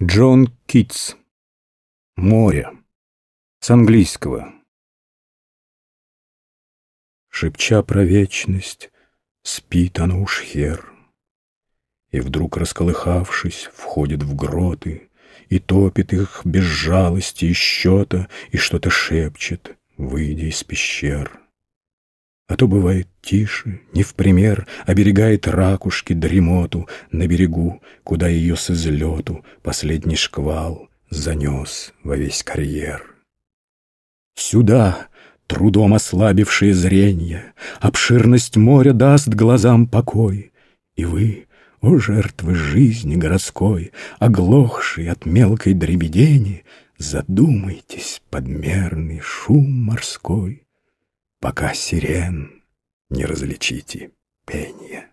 Джон Китс. Море. С английского. Шепча про вечность, спит оно уж хер. И вдруг, расколыхавшись, входит в гроты И топит их без жалости и счета, И что-то шепчет, выйдя из пещер. А то бывает тише, не в пример, Оберегает ракушки дремоту На берегу, куда ее с излету Последний шквал занес во весь карьер. Сюда, трудом ослабившие зрение, Обширность моря даст глазам покой, И вы, о жертвы жизни городской, Оглохшие от мелкой дребедени, Задумайтесь подмерный шум морской — пока сирен не различите пение.